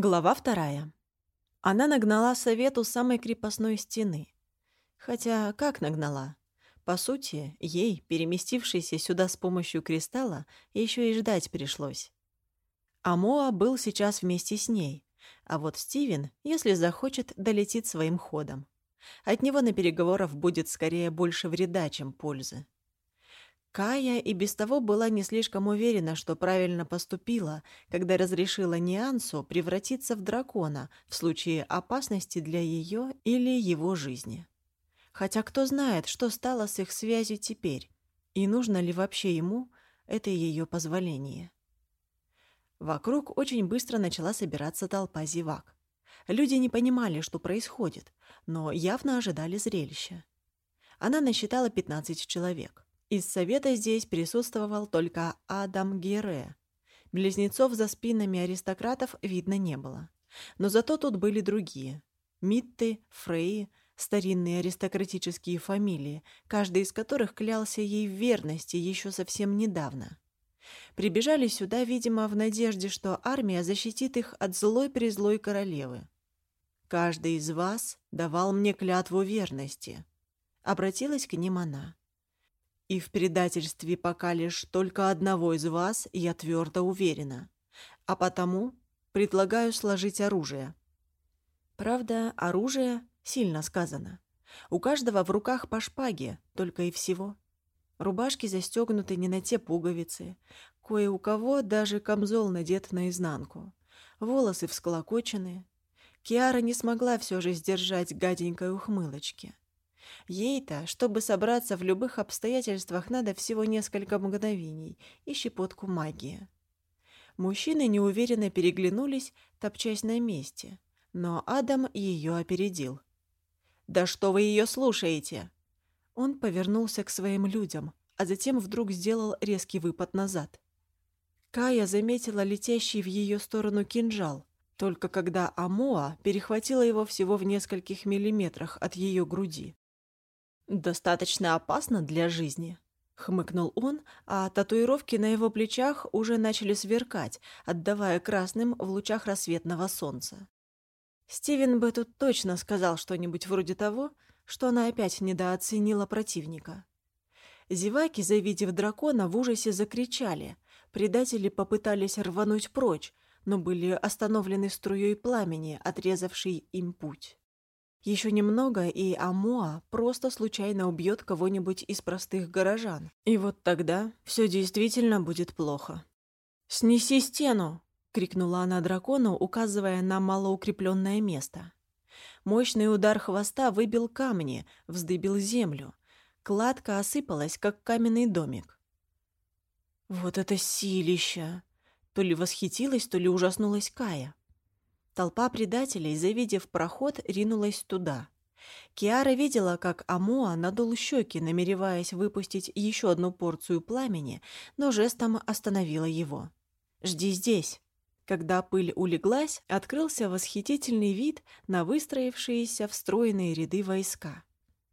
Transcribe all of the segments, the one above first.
Глава вторая. Она нагнала совет у самой крепостной стены. Хотя как нагнала? По сути, ей, переместившейся сюда с помощью кристалла, еще и ждать пришлось. Амоа был сейчас вместе с ней, а вот Стивен, если захочет, долетит своим ходом. От него на переговорах будет скорее больше вреда, чем пользы. Кая и без того была не слишком уверена, что правильно поступила, когда разрешила Ниансу превратиться в дракона в случае опасности для ее или его жизни. Хотя кто знает, что стало с их связью теперь, и нужно ли вообще ему это ее позволение. Вокруг очень быстро начала собираться толпа зевак. Люди не понимали, что происходит, но явно ожидали зрелища. Она насчитала 15 человек. Из совета здесь присутствовал только Адам Гере. Близнецов за спинами аристократов видно не было. Но зато тут были другие. Митты, Фреи, старинные аристократические фамилии, каждый из которых клялся ей в верности еще совсем недавно. Прибежали сюда, видимо, в надежде, что армия защитит их от злой-призлой королевы. «Каждый из вас давал мне клятву верности», — обратилась к ним она. И в предательстве пока лишь только одного из вас я твердо уверена. А потому предлагаю сложить оружие. Правда, оружие сильно сказано. У каждого в руках по шпаге, только и всего. Рубашки застегнуты не на те пуговицы. Кое у кого даже камзол надет наизнанку. Волосы всколокочены. Киара не смогла все же сдержать гаденькой ухмылочки. Ей-то, чтобы собраться в любых обстоятельствах, надо всего несколько мгновений и щепотку магии. Мужчины неуверенно переглянулись, топчась на месте, но Адам ее опередил. «Да что вы ее слушаете?» Он повернулся к своим людям, а затем вдруг сделал резкий выпад назад. Кая заметила летящий в ее сторону кинжал, только когда Амоа перехватила его всего в нескольких миллиметрах от ее груди. «Достаточно опасно для жизни», — хмыкнул он, а татуировки на его плечах уже начали сверкать, отдавая красным в лучах рассветного солнца. Стивен бы тут точно сказал что-нибудь вроде того, что она опять недооценила противника. Зеваки, завидев дракона, в ужасе закричали. Предатели попытались рвануть прочь, но были остановлены струей пламени, отрезавшей им путь. Еще немного, и Амоа просто случайно убьет кого-нибудь из простых горожан. И вот тогда все действительно будет плохо. «Снеси стену!» — крикнула она дракону, указывая на малоукрепленное место. Мощный удар хвоста выбил камни, вздыбил землю. Кладка осыпалась, как каменный домик. «Вот это силища!» То ли восхитилась, то ли ужаснулась Кая. Толпа предателей, завидев проход, ринулась туда. Киара видела, как Амоа надул щеки, намереваясь выпустить еще одну порцию пламени, но жестом остановила его. «Жди здесь». Когда пыль улеглась, открылся восхитительный вид на выстроившиеся встроенные ряды войска.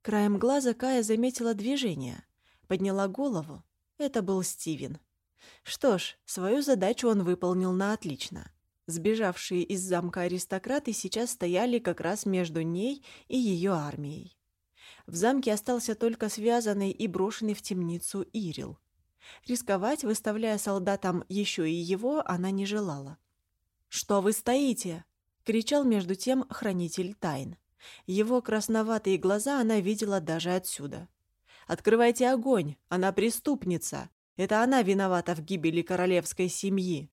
Краем глаза Кая заметила движение. Подняла голову. Это был Стивен. Что ж, свою задачу он выполнил на отлично. Сбежавшие из замка аристократы сейчас стояли как раз между ней и ее армией. В замке остался только связанный и брошенный в темницу Ирил. Рисковать, выставляя солдатам еще и его, она не желала. «Что вы стоите?» — кричал между тем хранитель тайн. Его красноватые глаза она видела даже отсюда. «Открывайте огонь! Она преступница! Это она виновата в гибели королевской семьи!»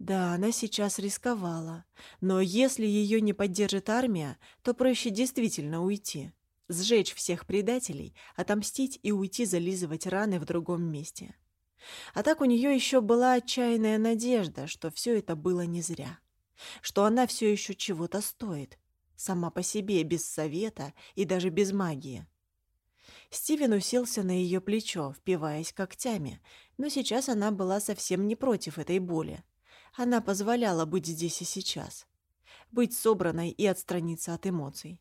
Да, она сейчас рисковала. Но если ее не поддержит армия, то проще действительно уйти. Сжечь всех предателей, отомстить и уйти зализывать раны в другом месте. А так у нее еще была отчаянная надежда, что все это было не зря. Что она все еще чего-то стоит. Сама по себе, без совета и даже без магии. Стивен уселся на ее плечо, впиваясь когтями, но сейчас она была совсем не против этой боли. Она позволяла быть здесь и сейчас. Быть собранной и отстраниться от эмоций.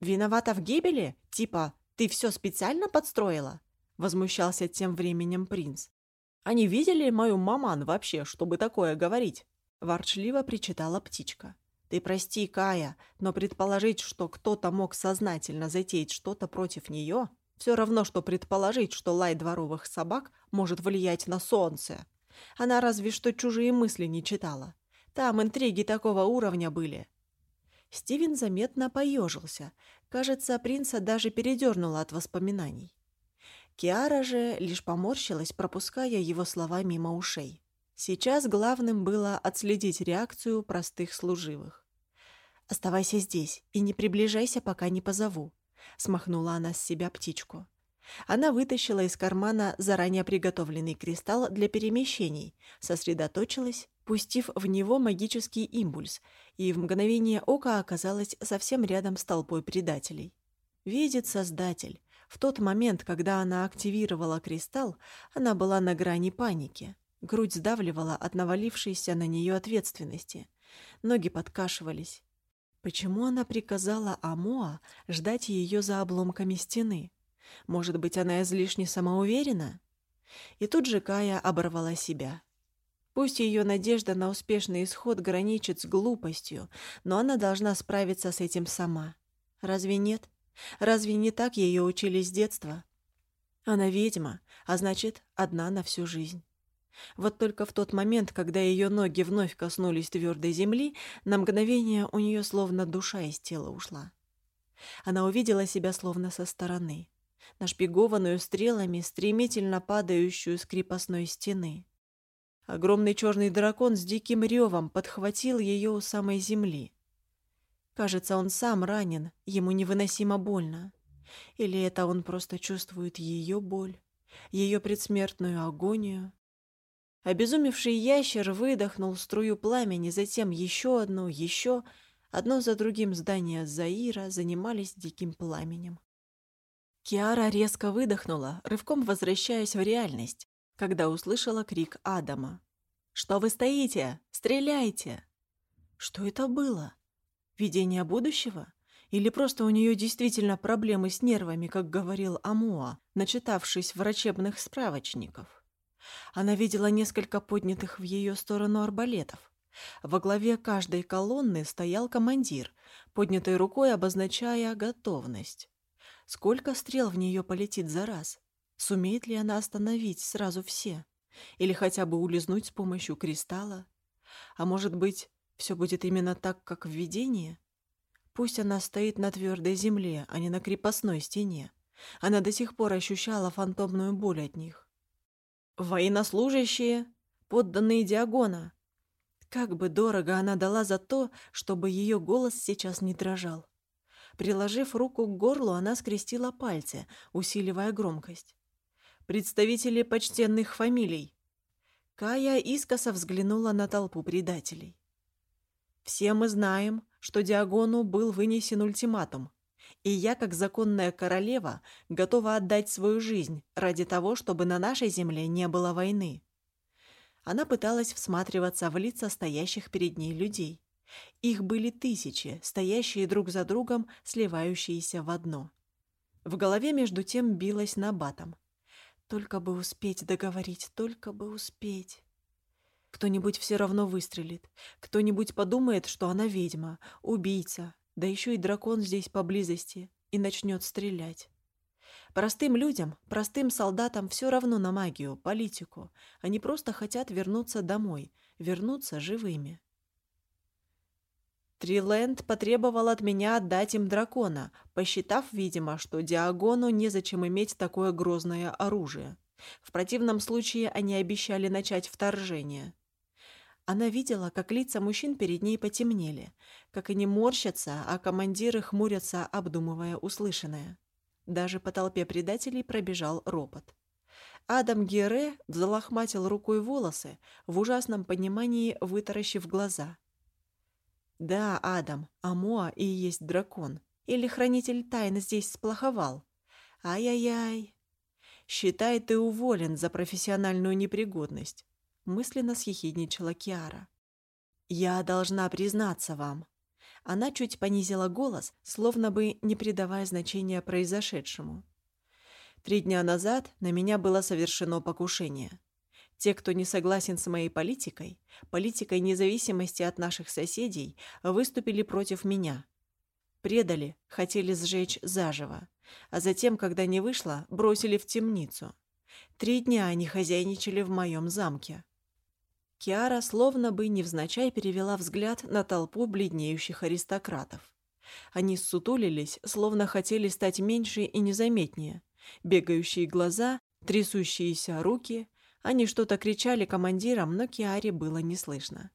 «Виновата в гибели? Типа, ты все специально подстроила?» Возмущался тем временем принц. «Они видели мою маман вообще, чтобы такое говорить? — ворчливо причитала птичка. «Ты прости, Кая, но предположить, что кто-то мог сознательно затеять что-то против нее, все равно, что предположить, что лай дворовых собак может влиять на солнце. Она разве что чужие мысли не читала. Там интриги такого уровня были». Стивен заметно поежился. Кажется, принца даже передернуло от воспоминаний. Киара же лишь поморщилась, пропуская его слова мимо ушей. Сейчас главным было отследить реакцию простых служивых. «Оставайся здесь и не приближайся, пока не позову», — смахнула она с себя птичку. Она вытащила из кармана заранее приготовленный кристалл для перемещений, сосредоточилась, пустив в него магический импульс, и в мгновение ока оказалась совсем рядом с толпой предателей. Видит Создатель. В тот момент, когда она активировала кристалл, она была на грани паники. Грудь сдавливала от навалившейся на нее ответственности. Ноги подкашивались. Почему она приказала Амоа ждать ее за обломками стены? Может быть, она излишне самоуверена? И тут же Кая оборвала себя. Пусть ее надежда на успешный исход граничит с глупостью, но она должна справиться с этим сама. Разве нет? Разве не так ее учили с детства? Она ведьма, а значит, одна на всю жизнь. Вот только в тот момент, когда ее ноги вновь коснулись твердой земли, на мгновение у нее словно душа из тела ушла. Она увидела себя словно со стороны нашпигованную стрелами, стремительно падающую с крепостной стены. Огромный черный дракон с диким ревом подхватил ее у самой земли. Кажется, он сам ранен, ему невыносимо больно. Или это он просто чувствует ее боль, ее предсмертную агонию? Обезумевший ящер выдохнул струю пламени, затем еще одну, еще... Одно за другим здания Заира занимались диким пламенем. Киара резко выдохнула, рывком возвращаясь в реальность, когда услышала крик Адама. «Что вы стоите? Стреляйте!» Что это было? Видение будущего? Или просто у нее действительно проблемы с нервами, как говорил Амуа, начитавшись врачебных справочников? Она видела несколько поднятых в ее сторону арбалетов. Во главе каждой колонны стоял командир, поднятой рукой обозначая готовность. Сколько стрел в нее полетит за раз? Сумеет ли она остановить сразу все? Или хотя бы улизнуть с помощью кристалла? А может быть, все будет именно так, как в видении? Пусть она стоит на твердой земле, а не на крепостной стене. Она до сих пор ощущала фантомную боль от них. «Военнослужащие! Подданные Диагона!» Как бы дорого она дала за то, чтобы ее голос сейчас не дрожал. Приложив руку к горлу, она скрестила пальцы, усиливая громкость. «Представители почтенных фамилий!» Кая искоса взглянула на толпу предателей. «Все мы знаем, что Диагону был вынесен ультиматум, и я, как законная королева, готова отдать свою жизнь ради того, чтобы на нашей земле не было войны». Она пыталась всматриваться в лица стоящих перед ней людей. Их были тысячи, стоящие друг за другом, сливающиеся в одно. В голове между тем билась набатом. Только бы успеть договорить, только бы успеть. Кто-нибудь все равно выстрелит. Кто-нибудь подумает, что она ведьма, убийца, да еще и дракон здесь поблизости, и начнет стрелять. Простым людям, простым солдатам все равно на магию, политику. Они просто хотят вернуться домой, вернуться живыми. Триленд потребовал от меня отдать им дракона, посчитав, видимо, что Диагону незачем иметь такое грозное оружие. В противном случае они обещали начать вторжение. Она видела, как лица мужчин перед ней потемнели, как они морщатся, а командиры хмурятся, обдумывая услышанное. Даже по толпе предателей пробежал ропот. Адам Гере взлохматил рукой волосы, в ужасном понимании вытаращив глаза – да, Адам, Амоа и есть дракон. Или хранитель тайн здесь сплоховал. Ай-яй-яй. Считай, ты уволен за профессиональную непригодность. Мысленно съехидничала Киара. Я должна признаться вам. Она чуть понизила голос, словно бы не придавая значения произошедшему. Три дня назад на меня было совершено покушение. Те, кто не согласен с моей политикой, политикой независимости от наших соседей, выступили против меня. Предали, хотели сжечь заживо, а затем, когда не вышло, бросили в темницу. Три дня они хозяйничали в моем замке. Киара словно бы невзначай перевела взгляд на толпу бледнеющих аристократов. Они ссутулились, словно хотели стать меньше и незаметнее. Бегающие глаза, трясущиеся руки. Они что-то кричали командирам, но Киаре было не слышно.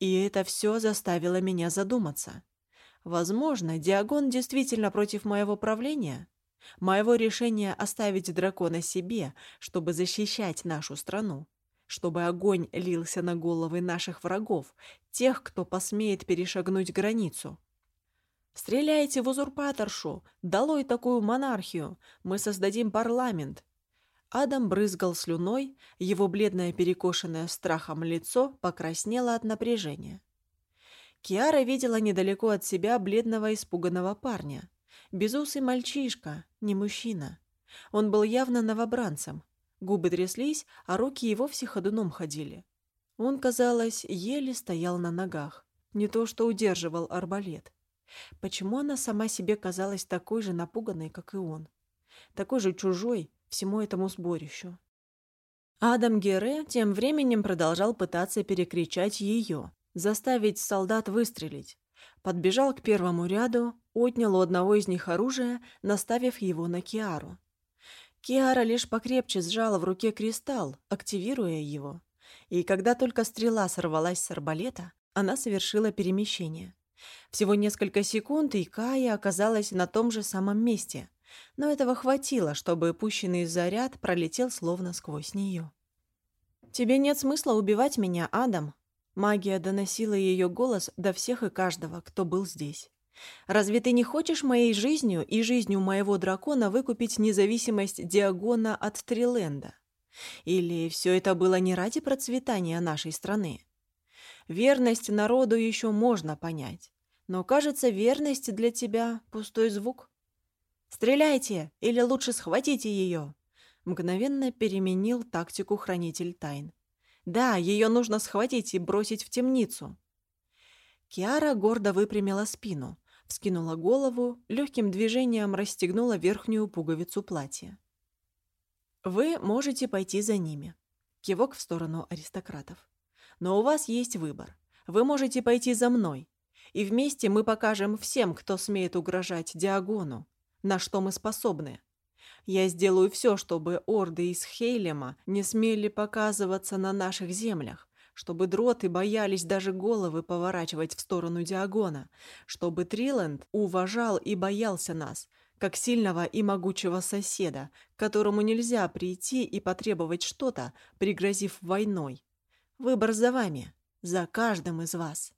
И это все заставило меня задуматься. Возможно, Диагон действительно против моего правления? Моего решения оставить дракона себе, чтобы защищать нашу страну? чтобы огонь лился на головы наших врагов, тех, кто посмеет перешагнуть границу. Стреляйте в узурпаторшу! Долой такую монархию! Мы создадим парламент!» Адам брызгал слюной, его бледное перекошенное страхом лицо покраснело от напряжения. Киара видела недалеко от себя бледного испуганного парня. Безусый мальчишка, не мужчина. Он был явно новобранцем, Губы тряслись, а руки и вовсе ходуном ходили. Он, казалось, еле стоял на ногах. Не то что удерживал арбалет. Почему она сама себе казалась такой же напуганной, как и он? Такой же чужой всему этому сборищу. Адам Гере тем временем продолжал пытаться перекричать ее, заставить солдат выстрелить. Подбежал к первому ряду, отнял у одного из них оружие, наставив его на Киару. Киара лишь покрепче сжала в руке кристалл, активируя его. И когда только стрела сорвалась с арбалета, она совершила перемещение. Всего несколько секунд, и Кая оказалась на том же самом месте. Но этого хватило, чтобы пущенный заряд пролетел словно сквозь нее. «Тебе нет смысла убивать меня, Адам!» Магия доносила ее голос до всех и каждого, кто был здесь. Разве ты не хочешь моей жизнью и жизнью моего дракона выкупить независимость Диагона от Триленда? Или все это было не ради процветания нашей страны? Верность народу еще можно понять, но, кажется, верность для тебя — пустой звук. «Стреляйте! Или лучше схватите ее!» Мгновенно переменил тактику хранитель тайн. «Да, ее нужно схватить и бросить в темницу». Киара гордо выпрямила спину, вскинула голову, легким движением расстегнула верхнюю пуговицу платья. «Вы можете пойти за ними», — кивок в сторону аристократов. «Но у вас есть выбор. Вы можете пойти за мной, и вместе мы покажем всем, кто смеет угрожать Диагону, на что мы способны. Я сделаю все, чтобы орды из Хейлема не смели показываться на наших землях, чтобы дроты боялись даже головы поворачивать в сторону Диагона, чтобы Триленд уважал и боялся нас, как сильного и могучего соседа, которому нельзя прийти и потребовать что-то, пригрозив войной. Выбор за вами, за каждым из вас.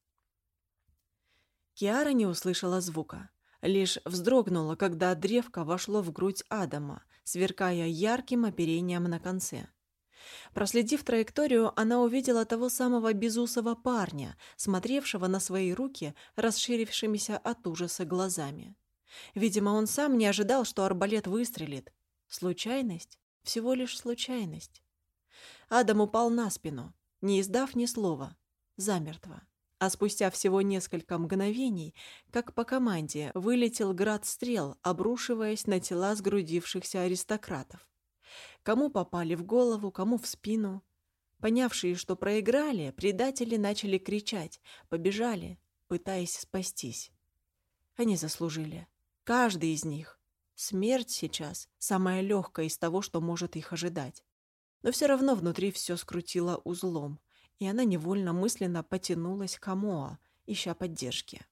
Киара не услышала звука, лишь вздрогнула, когда древко вошло в грудь Адама, сверкая ярким оперением на конце. Проследив траекторию, она увидела того самого безусого парня, смотревшего на свои руки, расширившимися от ужаса глазами. Видимо, он сам не ожидал, что арбалет выстрелит. Случайность? Всего лишь случайность. Адам упал на спину, не издав ни слова, замертво. А спустя всего несколько мгновений, как по команде, вылетел град стрел, обрушиваясь на тела сгрудившихся аристократов. Кому попали в голову, кому в спину. Понявшие, что проиграли, предатели начали кричать, побежали, пытаясь спастись. Они заслужили. Каждый из них. Смерть сейчас самая легкая из того, что может их ожидать. Но все равно внутри все скрутило узлом, и она невольно мысленно потянулась к Амоа, ища поддержки.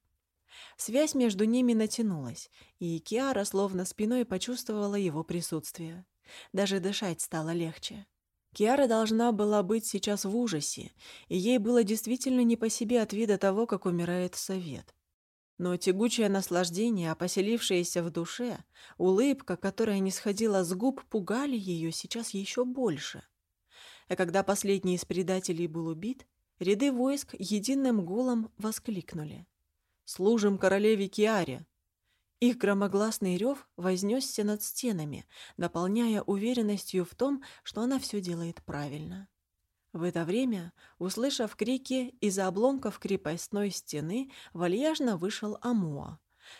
Связь между ними натянулась, и Киара словно спиной почувствовала его присутствие. Даже дышать стало легче. Киара должна была быть сейчас в ужасе, и ей было действительно не по себе от вида того, как умирает совет. Но тягучее наслаждение, поселившееся в душе, улыбка, которая не сходила с губ, пугали ее сейчас еще больше. А когда последний из предателей был убит, ряды войск единым гулом воскликнули. «Служим королеве Киаре!» Их громогласный рев вознесся над стенами, наполняя уверенностью в том, что она все делает правильно. В это время, услышав крики, из-за обломков крепостной стены вальяжно вышел Амуа.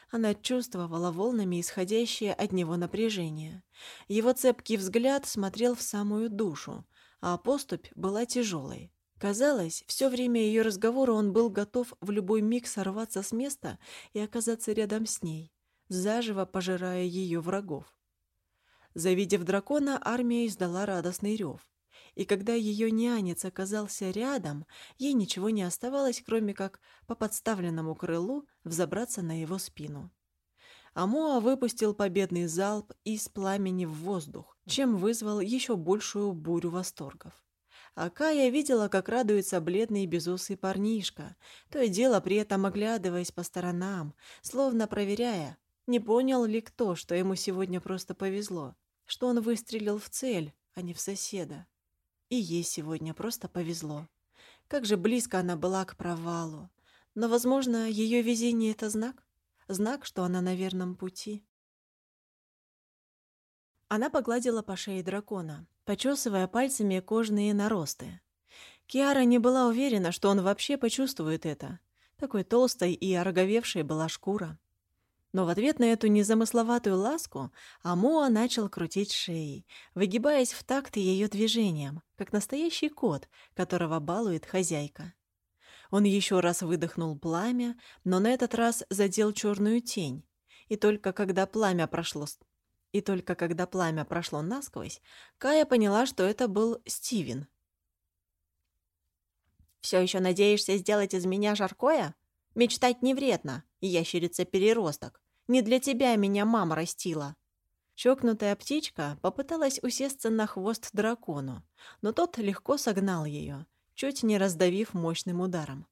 Она чувствовала волнами исходящее от него напряжение. Его цепкий взгляд смотрел в самую душу, а поступь была тяжелой. Казалось, все время ее разговора он был готов в любой миг сорваться с места и оказаться рядом с ней, заживо пожирая ее врагов. Завидев дракона, армия издала радостный рев. И когда ее нянец оказался рядом, ей ничего не оставалось, кроме как по подставленному крылу взобраться на его спину. Амоа выпустил победный залп из пламени в воздух, чем вызвал еще большую бурю восторгов. А Кая видела, как радуется бледный безусый парнишка, то и дело при этом оглядываясь по сторонам, словно проверяя, не понял ли кто, что ему сегодня просто повезло, что он выстрелил в цель, а не в соседа. И ей сегодня просто повезло. Как же близко она была к провалу. Но, возможно, ее везение — это знак? Знак, что она на верном пути. Она погладила по шее дракона, почесывая пальцами кожные наросты. Киара не была уверена, что он вообще почувствует это. Такой толстой и ороговевшей была шкура. Но в ответ на эту незамысловатую ласку Амуа начал крутить шеей, выгибаясь в такт ее движениям, как настоящий кот, которого балует хозяйка. Он еще раз выдохнул пламя, но на этот раз задел черную тень, и только когда пламя прошло и только когда пламя прошло насквозь, Кая поняла, что это был Стивен. «Все еще надеешься сделать из меня жаркое? Мечтать не вредно, ящерица-переросток. Не для тебя меня мама растила». Чокнутая птичка попыталась усесться на хвост дракону, но тот легко согнал ее, чуть не раздавив мощным ударом.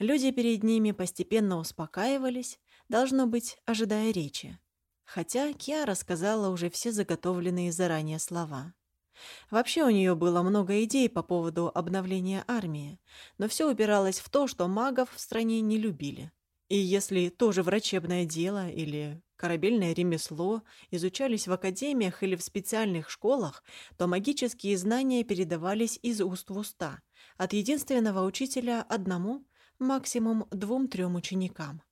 Люди перед ними постепенно успокаивались, должно быть, ожидая речи. Хотя Киара сказала уже все заготовленные заранее слова. Вообще у нее было много идей по поводу обновления армии, но все упиралось в то, что магов в стране не любили. И если тоже врачебное дело или корабельное ремесло изучались в академиях или в специальных школах, то магические знания передавались из уст в уста, от единственного учителя одному, максимум двум-трем ученикам.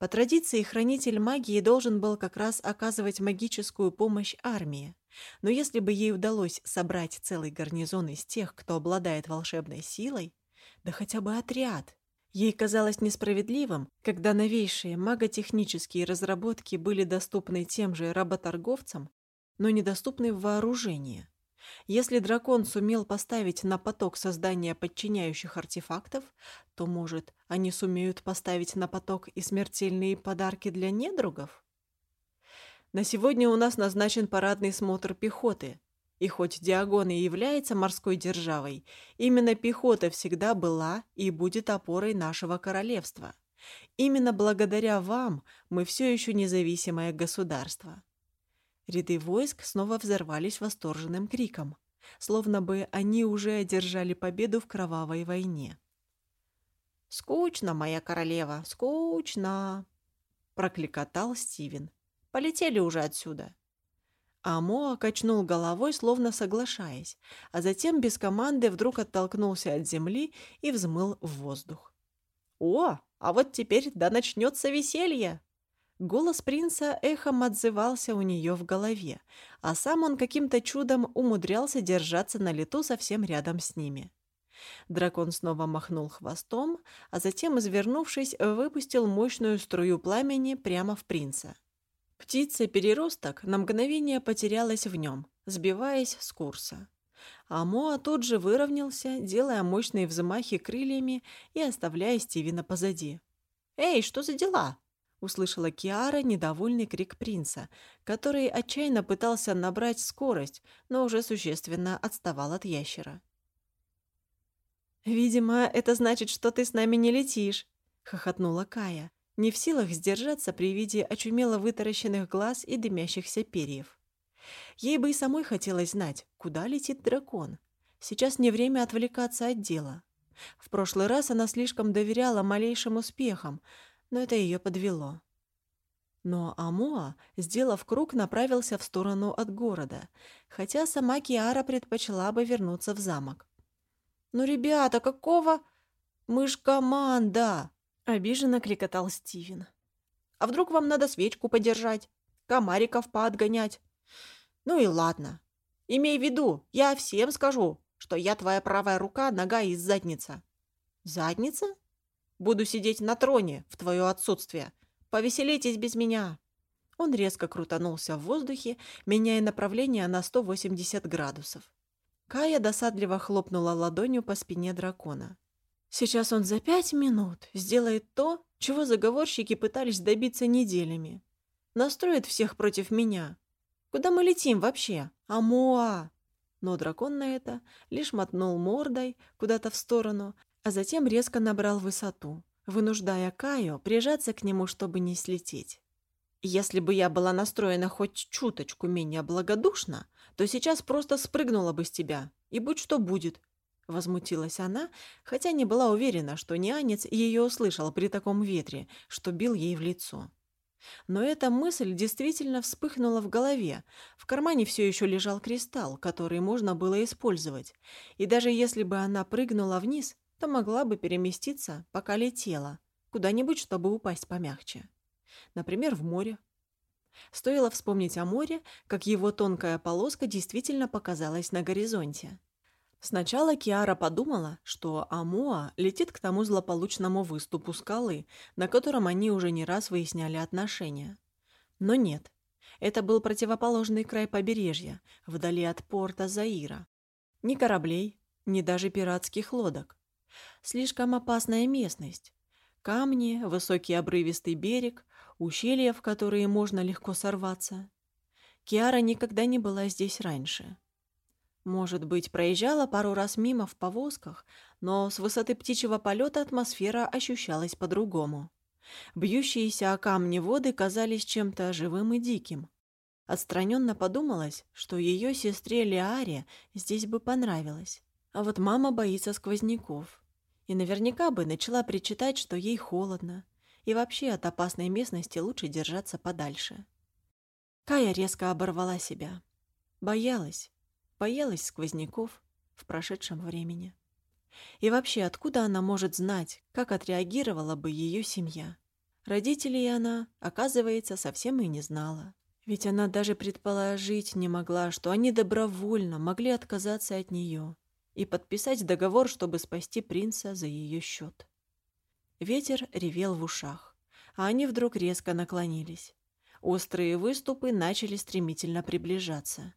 По традиции, хранитель магии должен был как раз оказывать магическую помощь армии. Но если бы ей удалось собрать целый гарнизон из тех, кто обладает волшебной силой, да хотя бы отряд, Ей казалось несправедливым, когда новейшие маготехнические разработки были доступны тем же работорговцам, но недоступны в вооружении. Если дракон сумел поставить на поток создания подчиняющих артефактов, то, может, они сумеют поставить на поток и смертельные подарки для недругов? На сегодня у нас назначен парадный смотр пехоты, и хоть Диагон и является морской державой, именно пехота всегда была и будет опорой нашего королевства. Именно благодаря вам мы все еще независимое государство. Ряды войск снова взорвались восторженным криком, словно бы они уже одержали победу в кровавой войне. «Скучно, моя королева, скучно!» — прокликотал Стивен. «Полетели уже отсюда!» А Моа качнул головой, словно соглашаясь, а затем без команды вдруг оттолкнулся от земли и взмыл в воздух. «О, а вот теперь да начнется веселье!» Голос принца эхом отзывался у нее в голове, а сам он каким-то чудом умудрялся держаться на лету совсем рядом с ними. Дракон снова махнул хвостом, а затем, извернувшись, выпустил мощную струю пламени прямо в принца. Птица-переросток на мгновение потерялась в нем, сбиваясь с курса. А Моа тут же выровнялся, делая мощные взмахи крыльями и оставляя Стивена позади. «Эй, что за дела?» — услышала Киара недовольный крик принца, который отчаянно пытался набрать скорость, но уже существенно отставал от ящера. «Видимо, это значит, что ты с нами не летишь», — хохотнула Кая не в силах сдержаться при виде очумело вытаращенных глаз и дымящихся перьев. Ей бы и самой хотелось знать, куда летит дракон. Сейчас не время отвлекаться от дела. В прошлый раз она слишком доверяла малейшим успехам, но это ее подвело. Но Амуа, сделав круг, направился в сторону от города, хотя сама Киара предпочла бы вернуться в замок. «Ну, ребята, какого? Мы ж команда!» — обиженно кликотал Стивен. «А вдруг вам надо свечку подержать, комариков поотгонять? Ну и ладно. Имей в виду, я всем скажу, что я твоя правая рука, нога и задница». «Задница? Буду сидеть на троне в твое отсутствие», Повеселитесь без меня!» Он резко крутанулся в воздухе, меняя направление на 180 градусов. Кая досадливо хлопнула ладонью по спине дракона. «Сейчас он за пять минут сделает то, чего заговорщики пытались добиться неделями. Настроит всех против меня. Куда мы летим вообще? Амуа!» Но дракон на это лишь мотнул мордой куда-то в сторону, а затем резко набрал высоту вынуждая Каю прижаться к нему, чтобы не слететь. Если бы я была настроена хоть чуточку менее благодушно, то сейчас просто спрыгнула бы с тебя, и будь что будет. Возмутилась она, хотя не была уверена, что нянец ее услышал при таком ветре, что бил ей в лицо. Но эта мысль действительно вспыхнула в голове. В кармане все еще лежал кристалл, который можно было использовать. И даже если бы она прыгнула вниз, то могла бы переместиться, пока летела, куда-нибудь, чтобы упасть помягче. Например, в море. Стоило вспомнить о море, как его тонкая полоска действительно показалась на горизонте. Сначала Киара подумала, что Амуа летит к тому злополучному выступу скалы, на котором они уже не раз выясняли отношения. Но нет, это был противоположный край побережья, вдали от порта Заира. Ни кораблей, ни даже пиратских лодок. Слишком опасная местность. Камни, высокий обрывистый берег, ущелья, в которые можно легко сорваться. Киара никогда не была здесь раньше. Может быть, проезжала пару раз мимо в повозках, но с высоты птичьего полета атмосфера ощущалась по-другому. Бьющиеся о камни воды казались чем-то живым и диким. Отстраненно подумалось, что ее сестре Лиаре здесь бы понравилось. А вот мама боится сквозняков. И наверняка бы начала причитать, что ей холодно. И вообще от опасной местности лучше держаться подальше. Кая резко оборвала себя. Боялась. Боялась сквозняков в прошедшем времени. И вообще, откуда она может знать, как отреагировала бы ее семья? Родителей она, оказывается, совсем и не знала. Ведь она даже предположить не могла, что они добровольно могли отказаться от нее и подписать договор, чтобы спасти принца за ее счет. Ветер ревел в ушах, а они вдруг резко наклонились. Острые выступы начали стремительно приближаться.